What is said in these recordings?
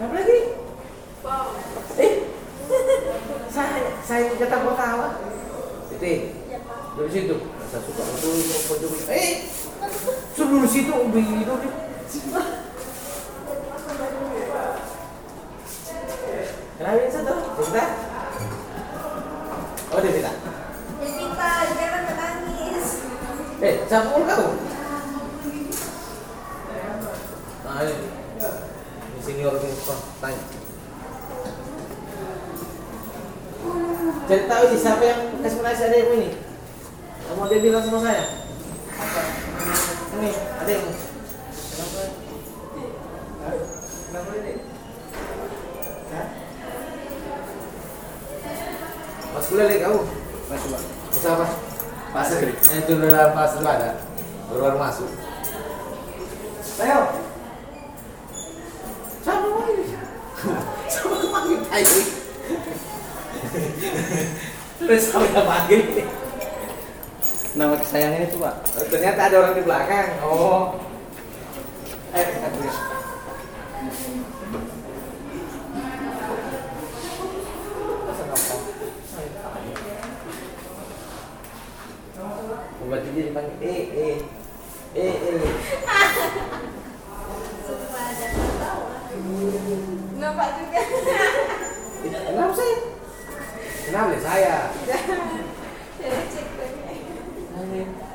Kenapa lagi? Eh, saya saya kata ketawa. Titi, dari situ. Saya suka itu pojok. Eh, suruh dari situ begitu. Kenapa ini satu? Kita? Oh, dia minta. Evita, jangan menangis. Eh, campur kau. Nah, ini. Ini Pak. Tanya. Cari tahu sih siapa yang kasih nasi adekmu ini. Kamu dia bilang sama saya. Ini adekmu. Kenapa? Hah? Kenapa ini? Hah? Mas kuliah lagi kamu? Mas kuliah. Mas apa? Pasir. Yang itu dalam pasir ada. Baru baru masuk. Ayo. Siapa lagi? Siapa panggil Tayo? Terus yang panggil? Nama kesayangan itu pak. Oh, Ternyata ada orang di belakang. Oh. Eh, dia dipanggil eh eh eh eh. Nampak juga. Kenapa sih? Kenapa saya? Saya.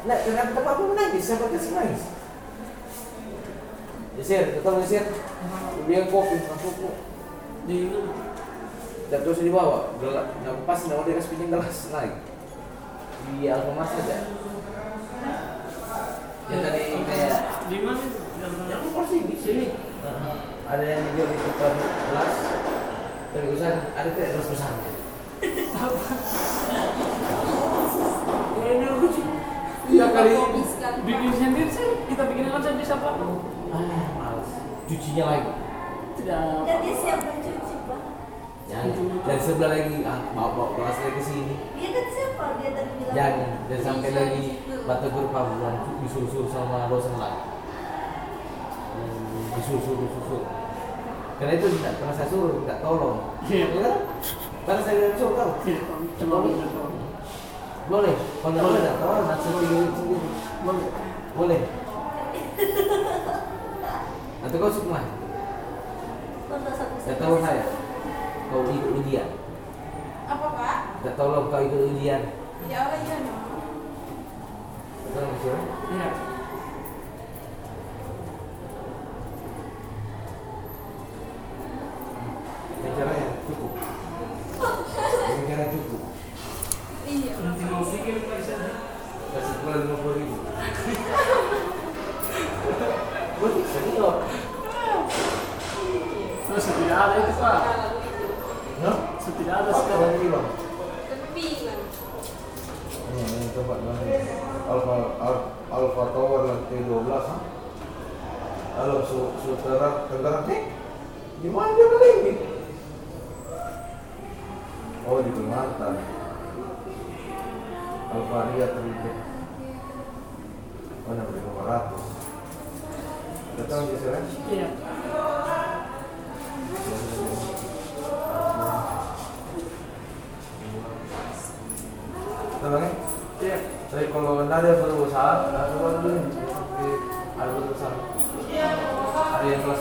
Nah, kenapa kenapa aku menangis? Siapa kasih nangis? Yasir, ketemu Yasir. Dia kopi, aku kok. Di Dan terus dibawa, gelap. Nah, pas nama dia kasih pinjam gelas naik. Di Alfamart saja. Yang tadi kayak Di mana? yang aku sini, sini. Ada yang dijual di tukar gelas. Dari usaha ada tidak. Ini lucu. Tiap kali Bikin sendiri sih, kita bikin aja bisa pak. Ah, males. Cucinya lagi. Tidak. Dan dia siap mencuci, Pak. Jangan. Dan sebelah lagi, ah, bawa bawa gelas lagi ke sini. Dia kan siapa? Dia tadi bilang. Jangan. Dan sampai Bisa lagi batu berpabuan disuruh-suruh sama dosen lagi. Hmm, Disuruh-suruh suruh. Karena itu tidak pernah saya suruh, tidak tolong. Iya. Ya kan? Karena saya tidak suruh tahu. Cuma begitu. Boleh. Kalau tidak boleh, tidak tahu. Nanti sendiri sendiri. Boleh. Boleh. Atau kau satu Tidak tahu saya. Kau ikut ujian. Apa, Pak? Tidak tolong kau ikut ujian. Ya iya no. Betul maksudnya? Iya. Bicaranya cukup. Bicara cukup. Iya. Nanti mau bikin pak saya. Kasih pula lima puluh ribu. Gue senior. Terus tidak ada itu pak. Hah? Tidak ada Apa sekarang. yang bilang? Tapi bingung. Ini ini coba mana? Alfa Al- Alfa Tower lantai 12 ha? Halo su saudara tenggara nih? Di mana dia beli ini? Oh di Kalimantan. Alfa Ria terlibat. Mana beli 500? Datang di sana? Iya. Ya? Iya. Tapi kalau anda ada berusaha, ada baru dulu ada berusaha. Ada yang kelas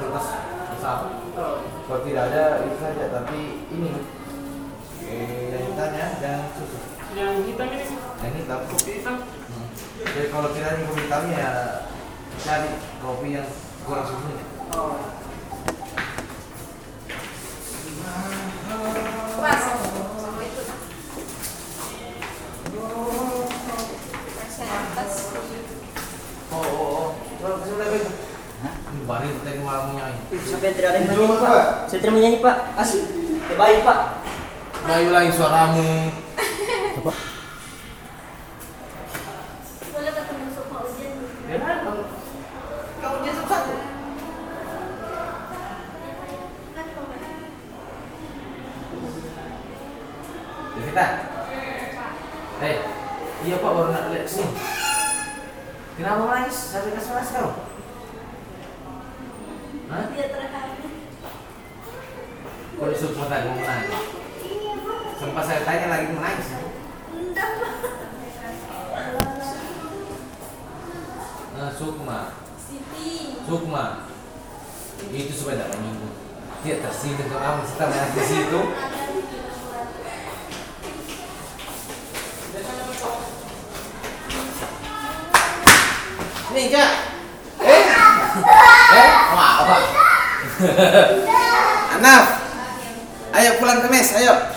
kertas besar. Oh. Kalau tidak ada itu saja, tapi ini Yang hitam ini Yang hitam. kopi hitam. Hmm. Jadi kalau tidak ada kopi hitamnya ya cari kopi yang kurang susunya. Oh. Oh oh oh. Bari kita malamnya ini. Sampai tidak ada yang menyanyi pak. Saya tidak menyanyi pak. Asli. Terbaik pak. Melayu lagi suaramu. Tadi mau menangis. Sempat saya tanya lagi menangis. Nah, Sukma. Sukma. Itu supaya tidak menyinggung. Dia tersinggung kamu setelah di situ. Nih, Kak. Eh? Eh? Wah, apa? Anaf. Ayo pulang ke mes, ayo.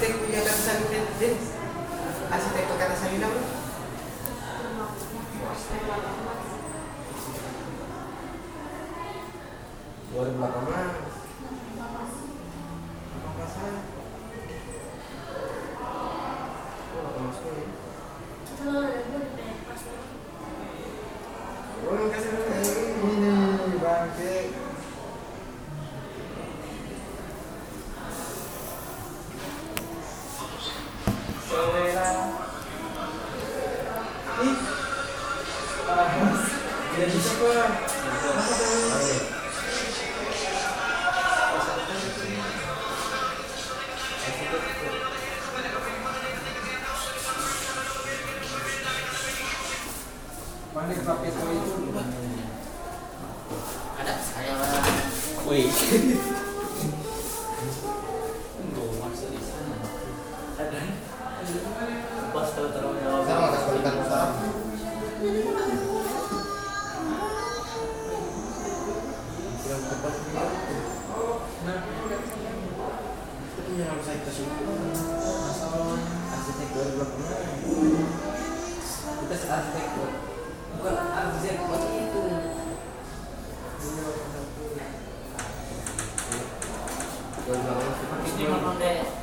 de Culiacán San Luis? ¿Haces de Culiacán San Luis? No. ¿Duerme la mamá? ¿No pasa? No lo conozco bien. No, no, no. ¿Cómo nunca se Ini makan deh.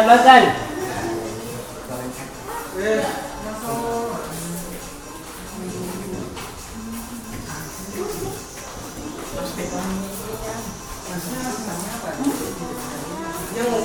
Makan. Eh. Yang mau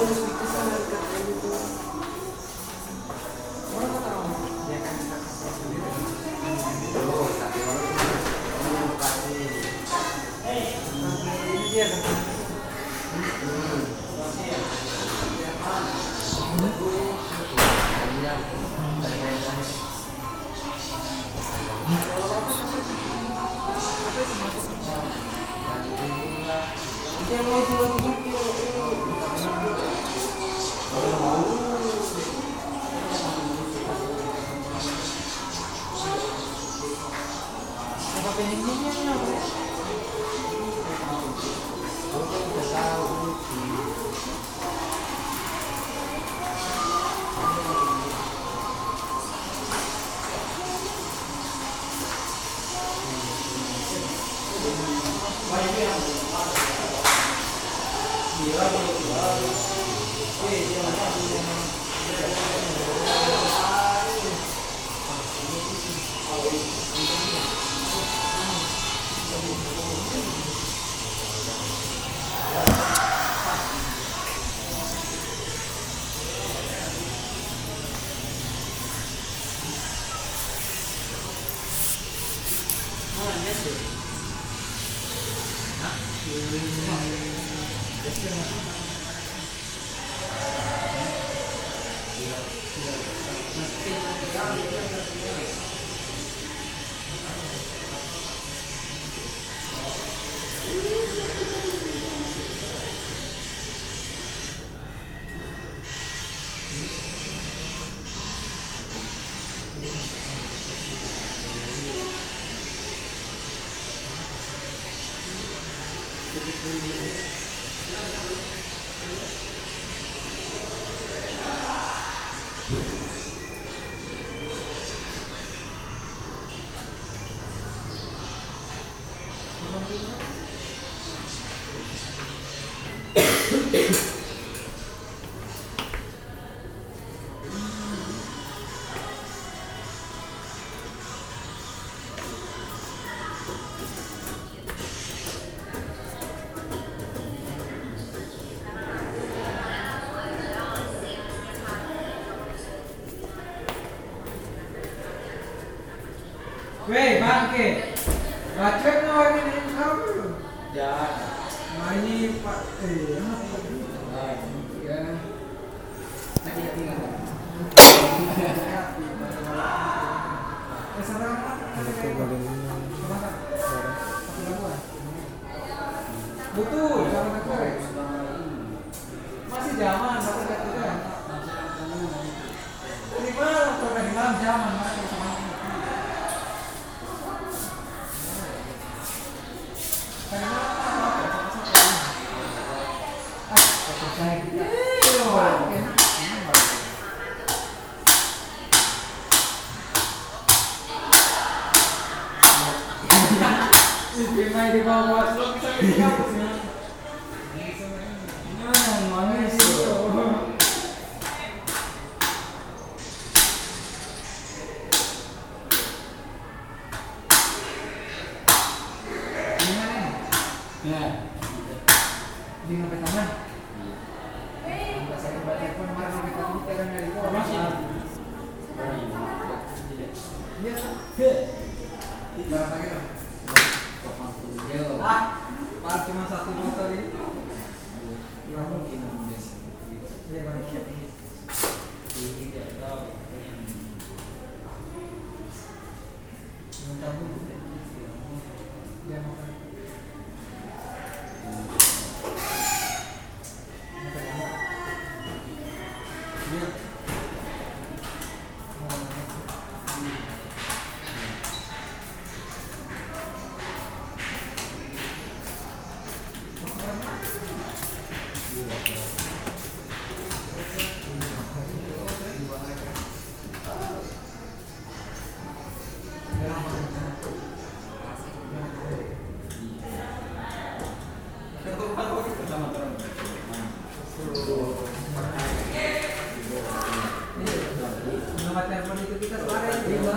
Apa pengennya Thank you. Baca no ini kamu. Jangan. Nah ini Pak eh apa? Ya. Nanti ya tinggal. Sarang apa? Betul, sama negara. Masih zaman, di malam zaman, masih sama. Tadi malam apa? Ah, percaya kita. Enak. Gimana di bawah lo bisa bikin apa sih? Mana mana sih? Gimana? Ya. Di ngapain taman? Saya baca pun mana kita kita kan dari bawah. Masih. Iya. He. Berapa kilo? Ah, pas cuma satu motor ini. Ya mungkin. Iya bang. Minta dulu. Dia mau kan. Iya. Nomor telepon itu kita kemarin di banget ya. Gimana? Paulangan kali. So, di dalam.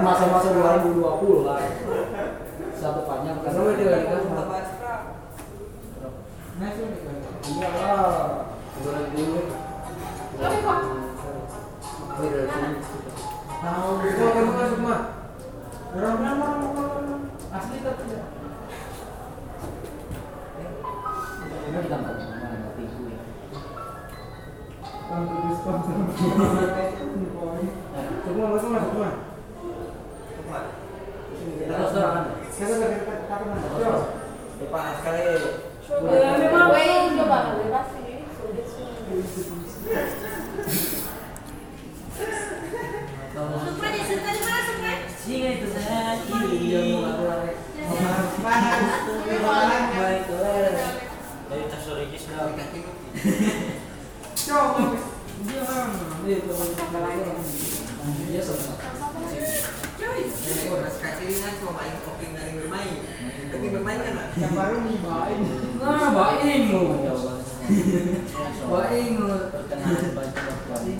Masa-masa 2020 lah satu panjang dia lagi kan? Iya lah Orang dulu. Tapi kok Tahu itu kamu masuk mah. asli tapi ini kita nggak mana mati gue Semua masuk masuk mah. terus terang Depan sekali. Ya, memang gue coba bebas ini sulit Supra di sana di mana Supra? Sini itu saya Dari tas Regis lah. Iya, sama. Nah, baing lu. Baing lu. Pertengahan baju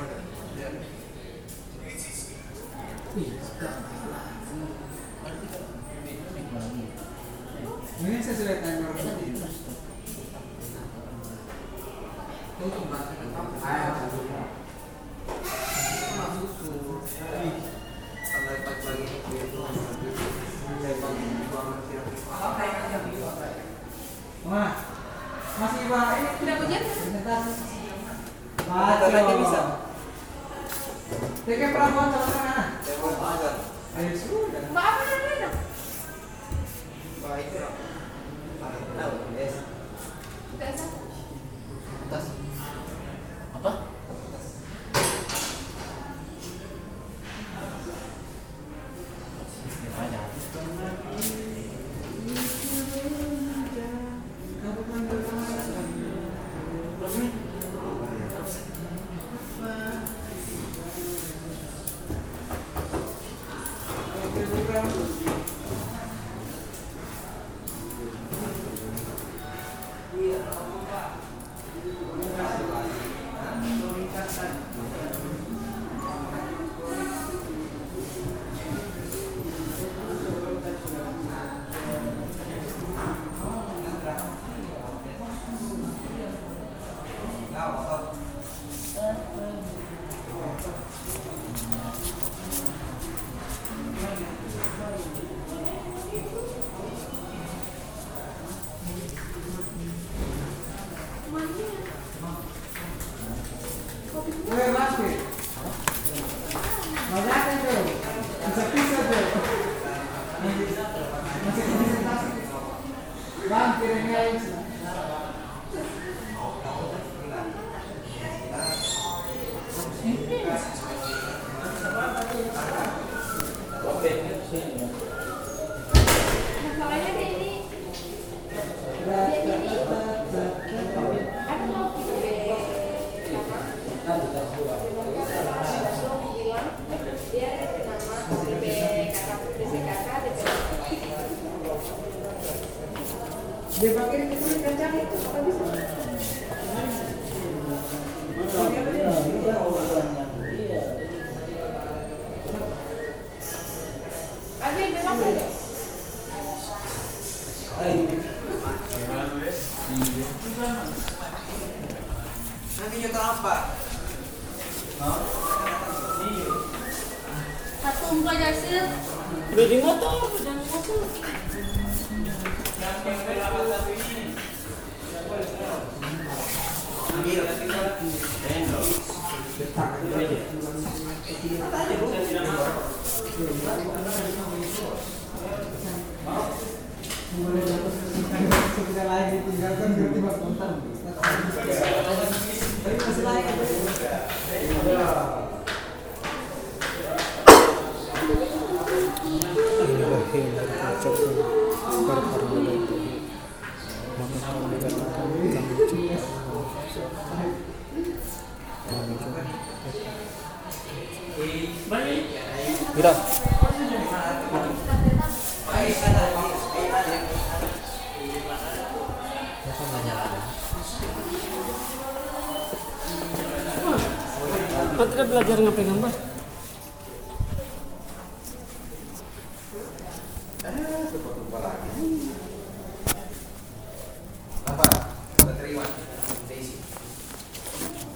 Udah hujan? Baca bisa. Teke perempuan sama mana? Ayo sudah. Mbak apa namanya? Enggak sah. program. No me. Kita lagi ditinggalkan tiba-tiba kontan. Tapi masih lain. Juga. Balik. Tidak belajar ngapain gambar? Kita terima. Kita isi.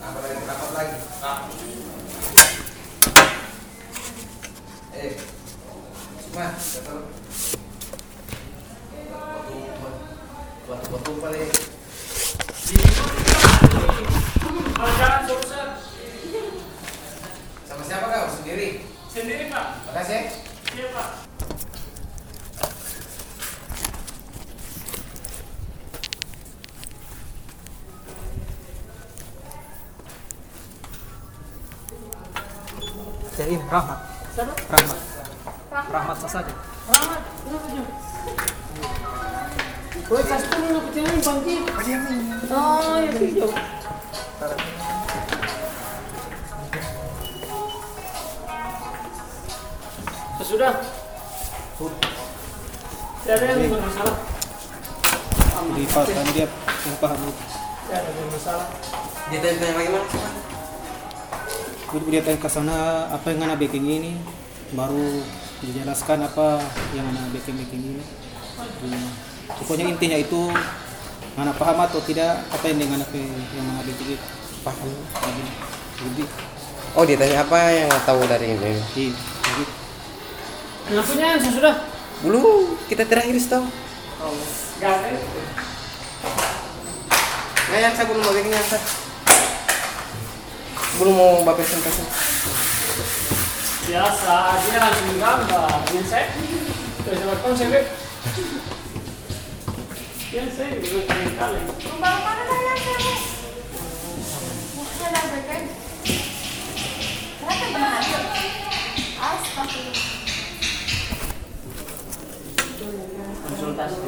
Apa lagi? Rapat lagi. Eh, Sukma, datang. Batu-batu paling. Kalau jangan susah. Sama siapa kau? Sendiri. Sendiri pak. Makasih. Iya pak. Jadi Rahmat. Siapa? Rahmat. Rahmat saja. Rahmat. Woi, kasih tuh nggak percaya nih bangki. Oh, ya video. Sudah. Tidak ada yang bermasalah. Di paham dia yang paham. Tidak ada yang bermasalah. Dia tanya lagi mana? Jadi dia tanya ke sana apa yang anak baking ini baru dijelaskan apa yang anak baking ini. Hmm. Pokoknya intinya itu anak paham atau tidak apa yang dengan apa yang anak itu paham jadi jadi oh dia tanya apa yang tahu dari ini jadi Ngakunya sudah. belum kita terakhir Gak ada. nah yang saya belum mau bikin yang saya belum mau bawa presentasi biasa dia langsung gambar yang saya terus apa saya yang saya juga kali rumah mana saya saya lah bukan kenapa bahaya astagfirullah konsultasi